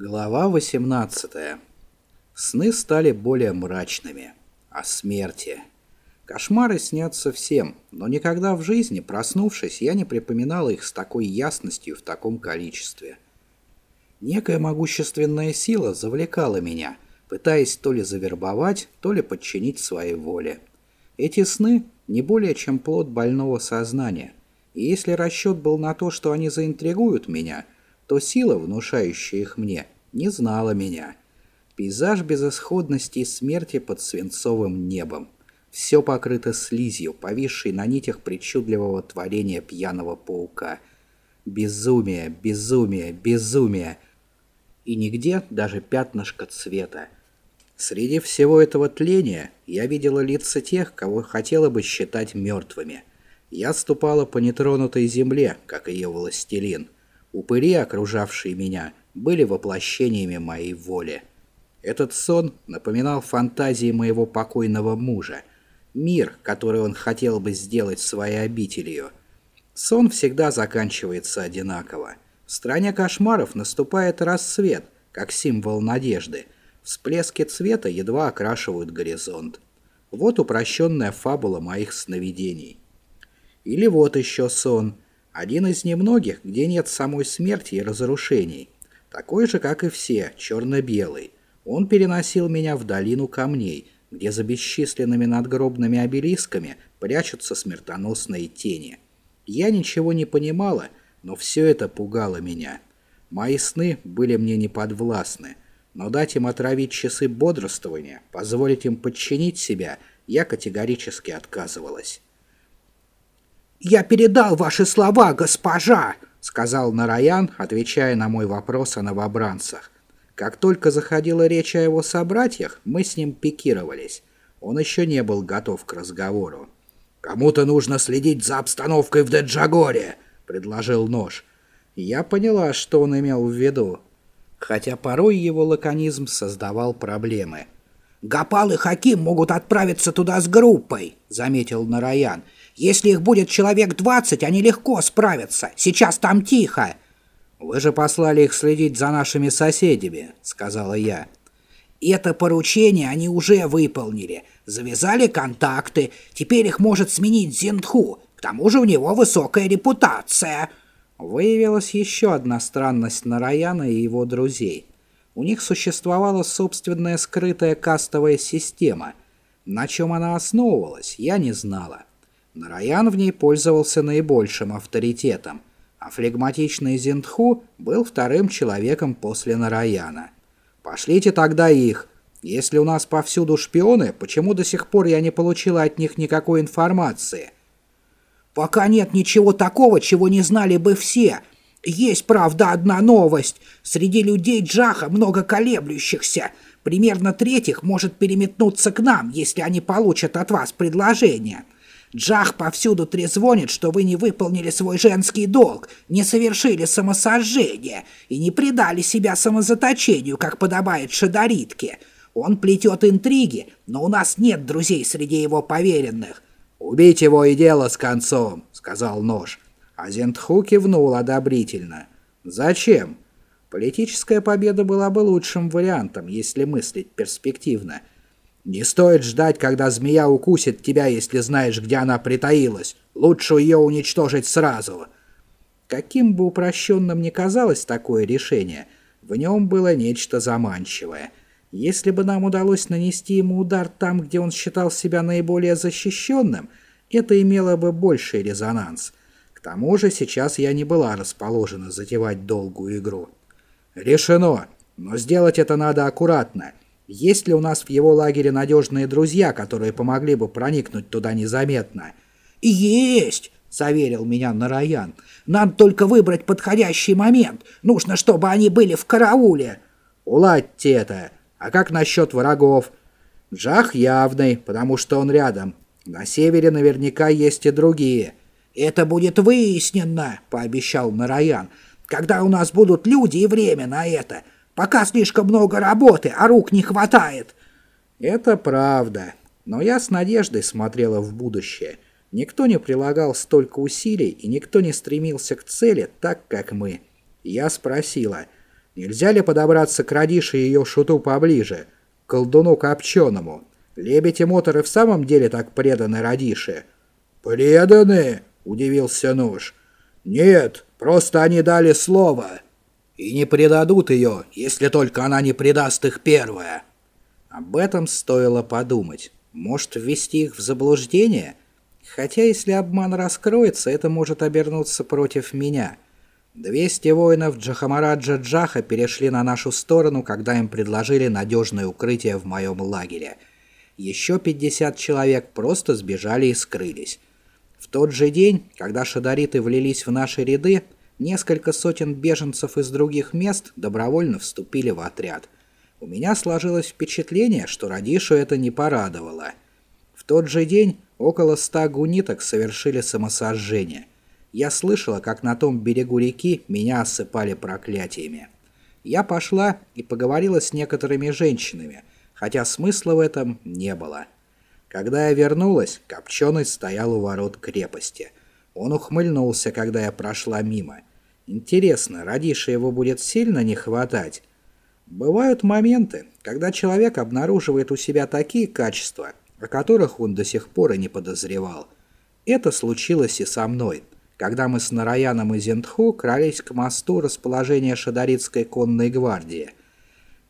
Глава 18. Сны стали более мрачными. О смерти. Кошмары снятся всем, но никогда в жизни, проснувшись, я не припоминал их с такой ясностью в таком количестве. Некая могущественная сила завлекала меня, пытаясь то ли завербовать, то ли подчинить своей воле. Эти сны не более чем плод больного сознания, и если расчет был на то, что они заинтригуют меня – то сила, внушающая их мне, не знала меня. Пейзаж безысходности и смерти под свинцовым небом. Все покрыто слизью, повисшей на нитях причудливого творения пьяного паука. Безумие, безумие, безумие. И нигде даже пятнышко цвета. Среди всего этого тления я видела лица тех, кого хотела бы считать мертвыми. Я ступала по нетронутой земле, как ее властелин. Упыри, окружавшие меня, были воплощениями моей воли. Этот сон напоминал фантазии моего покойного мужа, мир, который он хотел бы сделать своей обителью. Сон всегда заканчивается одинаково. В стране кошмаров наступает рассвет, как символ надежды. Всплески цвета едва окрашивают горизонт. Вот упрощенная фабула моих сновидений. Или вот еще сон – один из немногих, где нет самой смерти и разрушений. Такой же, как и все, черно-белый. Он переносил меня в долину камней, где за бесчисленными надгробными обелисками прячутся смертоносные тени. Я ничего не понимала, но все это пугало меня. Мои сны были мне неподвластны, но дать им отравить часы бодрствования, позволить им подчинить себя, я категорически отказывалась. «Я передал ваши слова, госпожа!» — сказал Нараян, отвечая на мой вопрос о новобранцах. Как только заходила речь о его собратьях, мы с ним пикировались. Он еще не был готов к разговору. «Кому-то нужно следить за обстановкой в Деджагоре», — предложил Нож. Я поняла, что он имел в виду, хотя порой его лаконизм создавал проблемы. «Гапал и Хаким могут отправиться туда с группой», — заметил Нараян. Если их будет человек двадцать, они легко справятся. Сейчас там тихо». «Вы же послали их следить за нашими соседями», — сказала я. «Это поручение они уже выполнили. Завязали контакты. Теперь их может сменить Зиндху. К тому же у него высокая репутация». Выявилась еще одна странность Нараяна и его друзей. У них существовала собственная скрытая кастовая система. На чем она основывалась, я не знала. Нараян в ней пользовался наибольшим авторитетом, а флегматичный Зиндху был вторым человеком после Нараяна. «Пошлите тогда их. Если у нас повсюду шпионы, почему до сих пор я не получила от них никакой информации?» «Пока нет ничего такого, чего не знали бы все. Есть, правда, одна новость. Среди людей Джаха много колеблющихся. Примерно третьих может переметнуться к нам, если они получат от вас предложение». Джах повсюду трезвонит, что вы не выполнили свой женский долг, не совершили самосожжение и не предали себя самозаточению, как подобает шадаритке. Он плетет интриги, но у нас нет друзей среди его поверенных. «Убить его и дело с концом», — сказал Нож. А Зентху кивнул одобрительно. «Зачем? Политическая победа была бы лучшим вариантом, если мыслить перспективно». Не стоит ждать, когда змея укусит тебя, если знаешь, где она притаилась. Лучше ее уничтожить сразу. Каким бы упрощенным ни казалось такое решение, в нем было нечто заманчивое. Если бы нам удалось нанести ему удар там, где он считал себя наиболее защищенным, это имело бы больший резонанс. К тому же сейчас я не была расположена затевать долгую игру. Решено, но сделать это надо аккуратно. Есть ли у нас в его лагере надежные друзья, которые помогли бы проникнуть туда незаметно? Есть, заверил меня Нараян. Надо только выбрать подходящий момент. Нужно, чтобы они были в карауле. Уладьте это. А как насчет врагов? Джах явный, потому что он рядом. На севере наверняка есть и другие. Это будет выяснено, пообещал Нараян. Когда у нас будут люди и время на это. Пока слишком много работы, а рук не хватает. Это правда. Но я с надеждой смотрела в будущее. Никто не прилагал столько усилий, и никто не стремился к цели так, как мы. Я спросила, Нельзя ли подобраться к Радише и ее шуту поближе, к колдуну Копченому? Лебедь и Мотор и в самом деле так преданы Радише?» «Преданы?» — удивился Нож. «Нет, просто они дали слово». «И не предадут ее, если только она не предаст их первая». Об этом стоило подумать. Может, ввести их в заблуждение? Хотя, если обман раскроется, это может обернуться против меня. Двести воинов Джахамараджа Джаха перешли на нашу сторону, когда им предложили надежное укрытие в моем лагере. Еще 50 человек просто сбежали и скрылись. В тот же день, когда шадариты влились в наши ряды, несколько сотен беженцев из других мест добровольно вступили в отряд. У меня сложилось впечатление, что Радишу это не порадовало. В тот же день около ста гуниток совершили самосожжение. Я слышала, как на том берегу реки меня осыпали проклятиями. Я пошла и поговорила с некоторыми женщинами, хотя смысла в этом не было. Когда я вернулась, Копченый стоял у ворот крепости. Он ухмыльнулся, когда я прошла мимо. Интересно, Радиша его будет сильно не хватать? Бывают моменты, когда человек обнаруживает у себя такие качества, о которых он до сих пор и не подозревал. Это случилось и со мной, когда мы с Нараяном и Зентху крались к мосту расположения Шадаритской конной гвардии.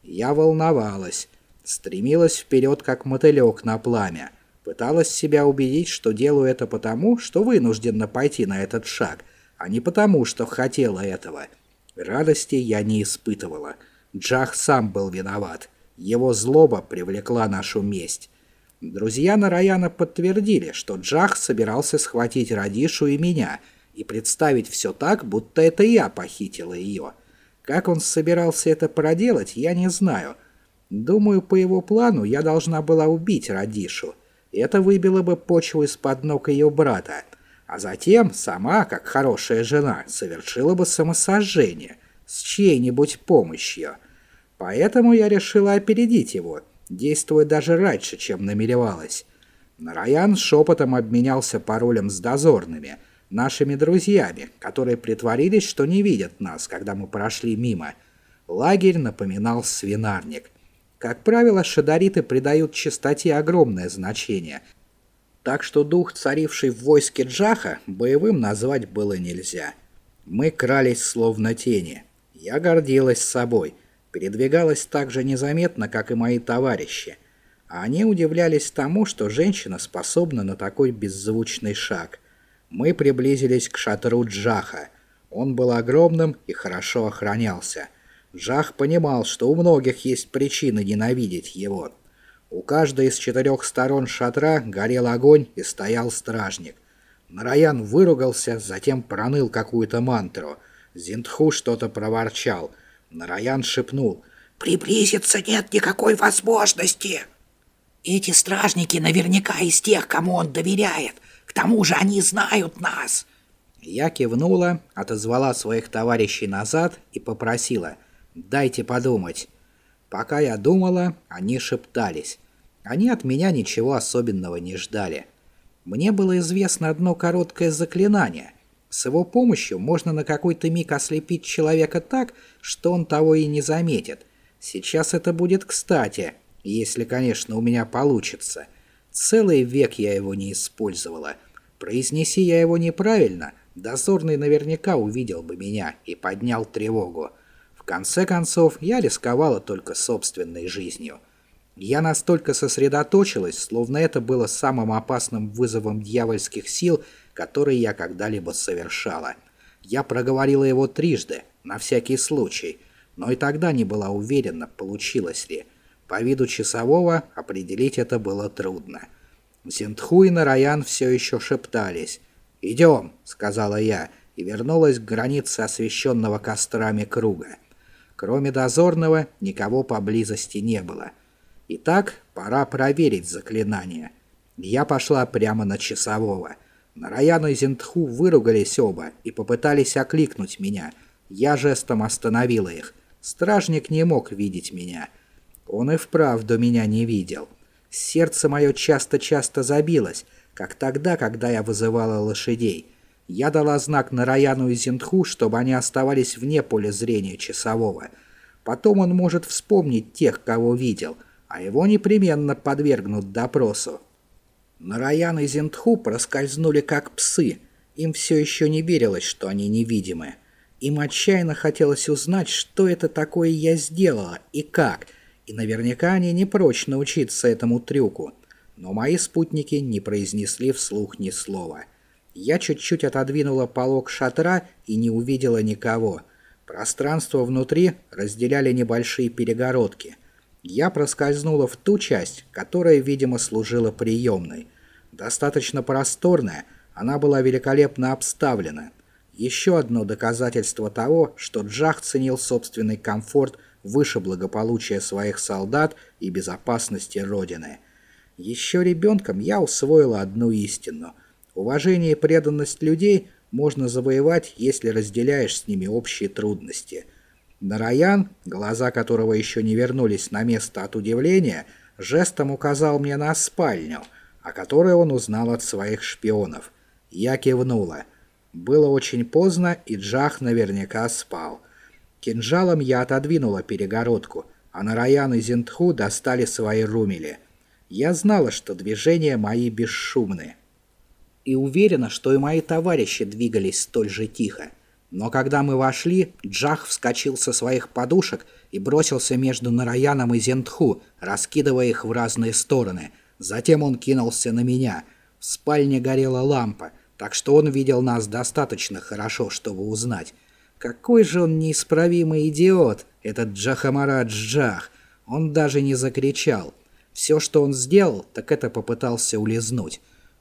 Я волновалась, стремилась вперед, как мотылек на пламя. Пыталась себя убедить, что делаю это потому, что вынуждена пойти на этот шаг, а не потому, что хотела этого. Радости я не испытывала. Джах сам был виноват. Его злоба привлекла нашу месть. Друзья Нараяна подтвердили, что Джах собирался схватить Радишу и меня и представить все так, будто это я похитила ее. Как он собирался это проделать, я не знаю — Думаю, по его плану я должна была убить Радишу. Это выбило бы почву из-под ног ее брата. А затем сама, как хорошая жена, совершила бы самосожжение с чьей-нибудь помощью. Поэтому я решила опередить его, действуя даже раньше, чем намеревалась. Нараян шепотом обменялся паролем с дозорными, нашими друзьями, которые притворились, что не видят нас, когда мы прошли мимо. Лагерь напоминал свинарник. Как правило, шадариты придают чистоте огромное значение, так что дух, царивший в войске Джаха, боевым назвать было нельзя. Мы крались словно тени. Я гордилась собой, передвигалась так же незаметно, как и мои товарищи. А они удивлялись тому, что женщина способна на такой беззвучный шаг. Мы приблизились к шатру Джаха. Он был огромным и хорошо охранялся. Жах понимал, что у многих есть причины ненавидеть его. У каждой из четырех сторон шатра горел огонь и стоял стражник. Нараян выругался, затем проныл какую-то мантру. Зиндху что-то проворчал. Нараян шепнул. «Приблизиться нет никакой возможности!» «Эти стражники наверняка из тех, кому он доверяет. К тому же они знают нас!» Я кивнула, отозвала своих товарищей назад и попросила — Дайте подумать. Пока я думала, они шептались. Они от меня ничего особенного не ждали. Мне было известно одно короткое заклинание. С его помощью можно на какой-то миг ослепить человека так, что он того и не заметит. Сейчас это будет кстати, если, конечно, у меня получится. Целый век я его не использовала. Произнеси я его неправильно, дозорный наверняка увидел бы меня и поднял тревогу конце концов, я рисковала только собственной жизнью. Я настолько сосредоточилась, словно это было самым опасным вызовом дьявольских сил, который я когда-либо совершала. Я проговорила его трижды, на всякий случай, но и тогда не была уверена, получилось ли. По виду часового определить это было трудно. Зентху и Нараян все еще шептались. «Идем», — сказала я, и вернулась к границе освещенного кострами круга. Кроме дозорного, никого поблизости не было. Итак, пора проверить заклинание. Я пошла прямо на часового. Нараяну и Зентху выругались оба и попытались окликнуть меня. Я жестом остановила их. Стражник не мог видеть меня. Он и вправду меня не видел. Сердце мое часто-часто забилось, как тогда, когда я вызывала лошадей. Я дала знак Нараяну и Зиндху, чтобы они оставались вне поля зрения часового. потом он может вспомнить тех, кого видел, а его непременно подвергнут допросу. Нараян и Зентху проскользнули как псы. Им все еще не верилось, что они невидимы. Им отчаянно хотелось узнать, что это такое я сделала и как, и наверняка они не прочь научиться этому трюку. Но мои спутники не произнесли вслух ни слова. Я чуть-чуть отодвинула полог шатра и не увидела никого. Пространство внутри разделяли небольшие перегородки. Я проскользнула в ту часть, которая, видимо, служила приемной. Достаточно просторная, она была великолепно обставлена. Еще одно доказательство того, что Джах ценил собственный комфорт выше благополучия своих солдат и безопасности Родины. Еще ребенком я усвоила одну истину. Уважение и преданность людей можно завоевать, если разделяешь с ними общие трудности. Нараян, глаза которого еще не вернулись на место от удивления, жестом указал мне на спальню, о которой он узнал от своих шпионов. Я кивнула. Было очень поздно, и Джах наверняка спал. Кинжалом я отодвинула перегородку, а Нараян и Зинтху достали свои румели. Я знала, что движения мои бесшумны. И уверена, что и мои товарищи двигались столь же тихо. Но когда мы вошли, Джах вскочил со своих подушек и бросился между Нараяном и Зентху, раскидывая их в разные стороны. Затем он кинулся на меня. В спальне горела лампа так что он видел нас достаточно хорошо, чтобы узнать. Какой же он неисправимый идиот, этот Джахамарадж Джах. Он даже не закричал. Все, что он сделал, так это попытался улизнуть.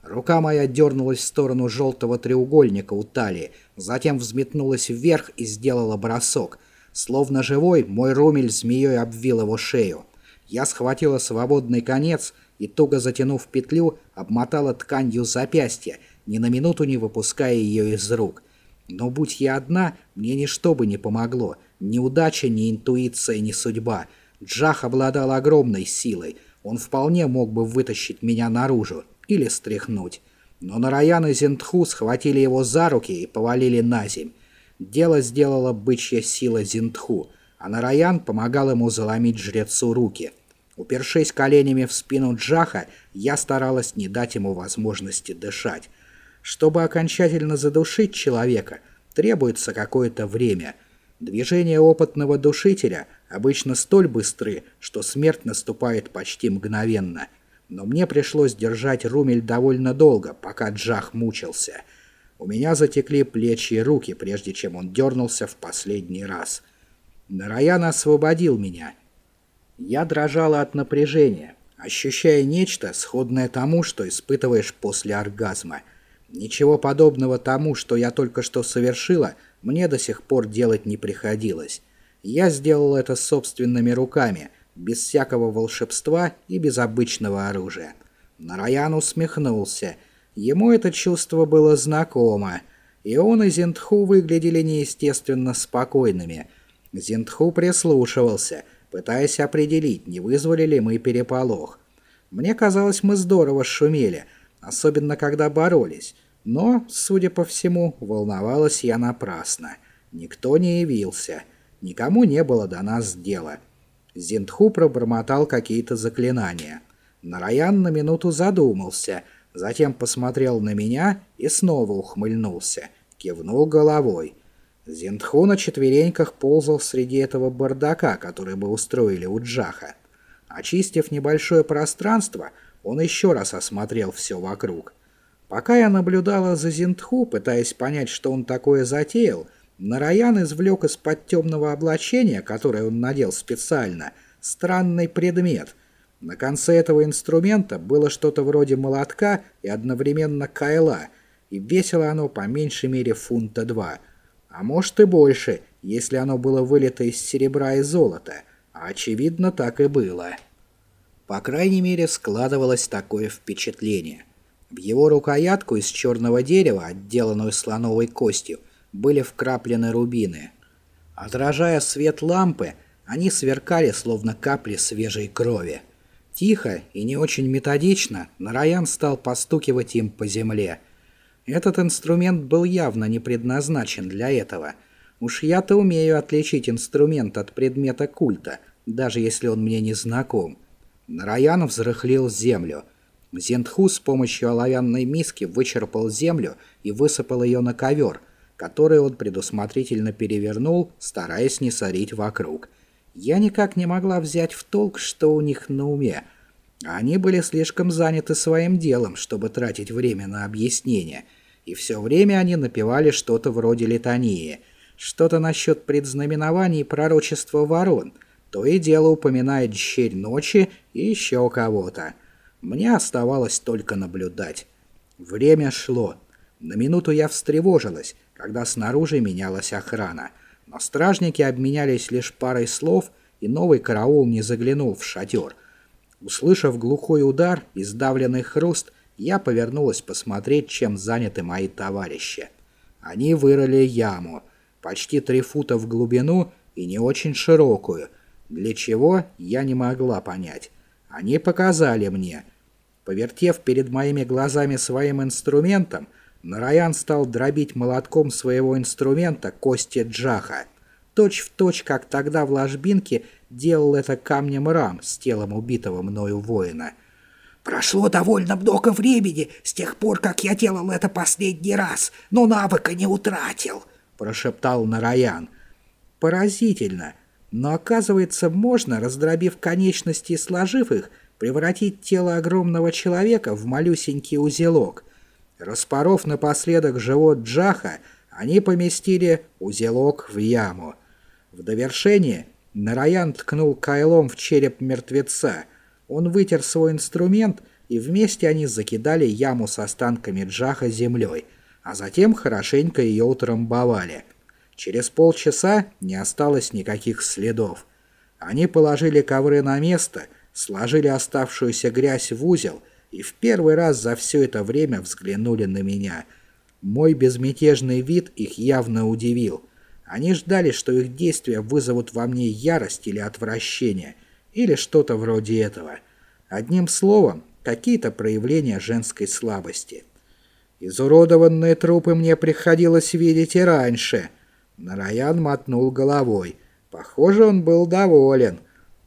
Рука моя дернулась в сторону желтого треугольника у талии, затем взметнулась вверх и сделала бросок. Словно живой, мой румель змеей обвил его шею. Я схватила свободный конец и, туго затянув петлю, обмотала тканью запястья, ни на минуту не выпуская ее из рук. Но будь я одна, мне ничто бы не помогло. Ни удача, ни интуиция, ни судьба. Джах обладал огромной силой. Он вполне мог бы вытащить меня наружу или стряхнуть. Но Нараян и Зентху схватили его за руки и повалили на земь. Дело сделала бычья сила Зентху, а Нараян помогал ему заломить жрецу руки. Упершись коленями в спину Джаха, я старалась не дать ему возможности дышать. Чтобы окончательно задушить человека, требуется какое-то время. Движения опытного душителя обычно столь быстры, что смерть наступает почти мгновенно. Но мне пришлось держать румель довольно долго, пока Джах мучился. У меня затекли плечи и руки, прежде чем он дернулся в последний раз. Нараян освободил меня. Я дрожала от напряжения, ощущая нечто, сходное тому, что испытываешь после оргазма – Ничего подобного тому, что я только что совершила, мне до сих пор делать не приходилось. Я сделал это собственными руками, без всякого волшебства и без обычного оружия. Нараян усмехнулся. Ему это чувство было знакомо. И он и Зентху выглядели неестественно спокойными. Зентху прислушивался, пытаясь определить, не вызвали ли мы переполох. Мне казалось, мы здорово шумели — особенно когда боролись. Но, судя по всему, волновалась я напрасно. Никто не явился, никому не было до нас дела. Зиндху пробормотал какие-то заклинания. Нараян на минуту задумался, затем посмотрел на меня и снова ухмыльнулся, кивнул головой. Зиндху на четвереньках ползал среди этого бардака, который бы устроили у Джаха. Очистив небольшое пространство, он еще раз осмотрел все вокруг. Пока я наблюдала за Зинтху, пытаясь понять, что он такое затеял, Нараян извлек из-под темного облачения, которое он надел специально, странный предмет. На конце этого инструмента было что-то вроде молотка и одновременно кайла, и весило оно по меньшей мере фунта два. А может и больше, если оно было вылито из серебра и золота. А очевидно, так и было. По крайней мере, складывалось такое впечатление. В его рукоятку из черного дерева, отделанную слоновой костью, были вкраплены рубины. Отражая свет лампы, они сверкали, словно капли свежей крови. Тихо и не очень методично Нараян стал постукивать им по земле. Этот инструмент был явно не предназначен для этого. Уж я-то умею отличить инструмент от предмета культа, даже если он мне не знаком. Нараян взрыхлил землю. Зентху с помощью оловянной миски вычерпал землю и высыпал ее на ковер, который он предусмотрительно перевернул, стараясь не сорить вокруг. Я никак не могла взять в толк, что у них на уме. Они были слишком заняты своим делом, чтобы тратить время на объяснение, и все время они напевали что-то вроде литании, что-то насчет предзнаменований пророчества ворон, то и дело упоминает «Щерь ночи» и еще кого-то. Мне оставалось только наблюдать. Время шло. На минуту я встревожилась, когда снаружи менялась охрана — но стражники обменялись лишь парой слов, и новый караул не заглянул в шатер. Услышав глухой удар и сдавленный хруст, я повернулась посмотреть, чем заняты мои товарищи. Они вырыли яму, почти три фута в глубину и не очень широкую. Для чего, я не могла понять. Они показали мне. Повертев перед моими глазами своим инструментом, Нараян стал дробить молотком своего инструмента кости Джаха. Точь в точь, как тогда в ложбинке делал это камнем рам с телом убитого мною воина. «Прошло довольно много времени с тех пор, как я делал это последний раз, но навыка не утратил», — прошептал Нараян. «Поразительно, но оказывается, можно, раздробив конечности и сложив их, превратить тело огромного человека в малюсенький узелок. Распоров напоследок живот Джаха, они поместили узелок в яму. В довершение Нараян ткнул кайлом в череп мертвеца. Он вытер свой инструмент, и вместе они закидали яму с останками Джаха землей, а затем хорошенько ее утрамбовали. Через полчаса не осталось никаких следов. Они положили ковры на место, сложили оставшуюся грязь в узел — и в первый раз за все это время взглянули на меня. Мой безмятежный вид их явно удивил. Они ждали, что их действия вызовут во мне ярость или отвращение, или что-то вроде этого. Одним словом, какие-то проявления женской слабости. Изуродованные трупы мне приходилось видеть и раньше. Нараян мотнул головой. Похоже, он был доволен.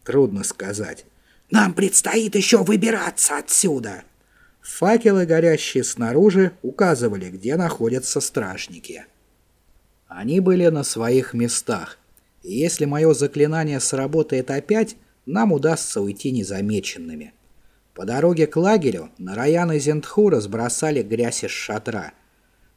Трудно сказать. Нам предстоит еще выбираться отсюда!» Факелы, горящие снаружи, указывали, где находятся стражники. Они были на своих местах, и если мое заклинание сработает опять, нам удастся уйти незамеченными. По дороге к лагерю Нараян и Зентху разбросали грязь из шатра.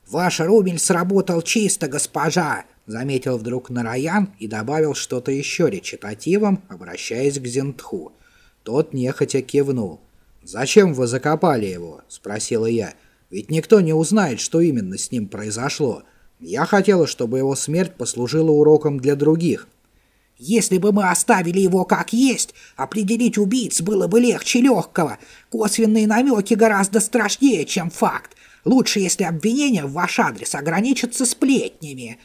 «Ваш румель сработал чисто, госпожа!» — заметил вдруг Нараян и добавил что-то еще речитативом, обращаясь к Зентху — тот нехотя кивнул. «Зачем вы закопали его?» – спросила я. «Ведь никто не узнает, что именно с ним произошло. Я хотела, чтобы его смерть послужила уроком для других». «Если бы мы оставили его как есть, определить убийц было бы легче легкого. Косвенные намеки гораздо страшнее, чем факт. Лучше, если обвинения в ваш адрес ограничатся сплетнями».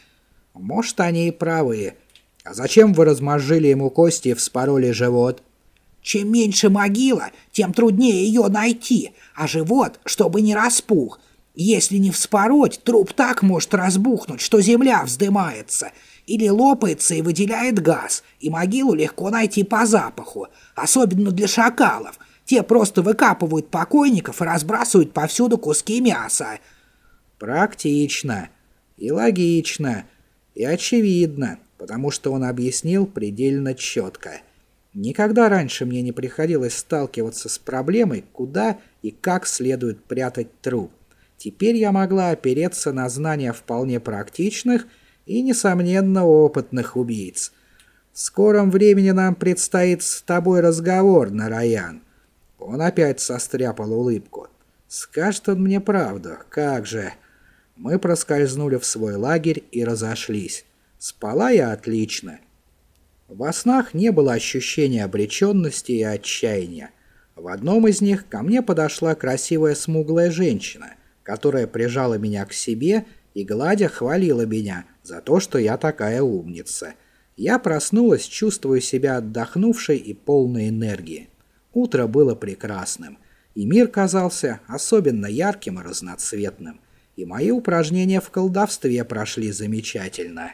«Может, они и правы. А зачем вы размозжили ему кости и вспороли живот?» Чем меньше могила, тем труднее ее найти, а живот, чтобы не распух. Если не вспороть, труп так может разбухнуть, что земля вздымается, или лопается и выделяет газ, и могилу легко найти по запаху, особенно для шакалов. Те просто выкапывают покойников и разбрасывают повсюду куски мяса. Практично, и логично, и очевидно, потому что он объяснил предельно четко – Никогда раньше мне не приходилось сталкиваться с проблемой, куда и как следует прятать труп. Теперь я могла опереться на знания вполне практичных и, несомненно, опытных убийц. В скором времени нам предстоит с тобой разговор, Нараян. Он опять состряпал улыбку. Скажет он мне правду, как же. Мы проскользнули в свой лагерь и разошлись. Спала я отлично. Во снах не было ощущения обреченности и отчаяния. В одном из них ко мне подошла красивая смуглая женщина, которая прижала меня к себе и, гладя, хвалила меня за то, что я такая умница. Я проснулась, чувствуя себя отдохнувшей и полной энергии. Утро было прекрасным, и мир казался особенно ярким и разноцветным, и мои упражнения в колдовстве прошли замечательно.